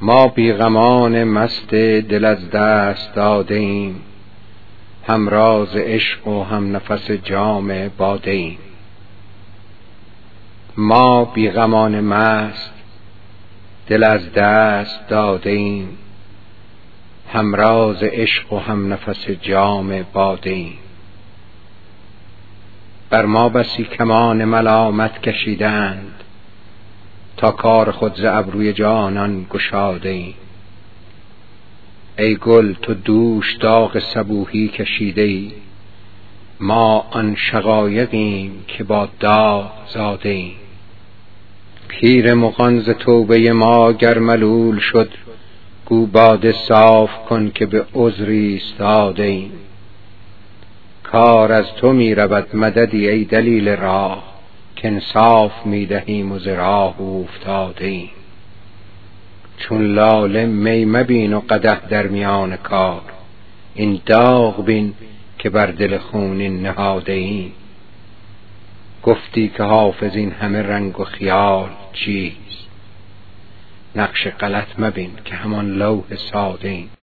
ما بیغمان مست دل از دست داده ایم هم راز عشق و هم نفس جام باده ایم. ما بیغمان مست دل از دست داده ایم. هم راز عشق و هم نفس جام باده ایم. بر ما بسی کمان ملامت کشیدند. تا کار خود ز ابروی جانان گشاده ایم ای گل تو دوش داغ صبوحی کشیده ای. ما آن شقایقیم که با داغ زاده ایم پیر مغان ز توبه ما گر ملول شد گو باده صاف کن که به عذر ایستاده ایم کار از تو می رود مددی ای دلیل راه. کانصاف می دهیم و ز راه اوفتاده ایم چون لاله می مبین و قدح در میان کار این داغ بین که بر دل خونین نهاده ایم. گفتی که حافظ این همه رنگ و خیال چیست؟ نقش غلط مبین که همان لوح ساده ایم.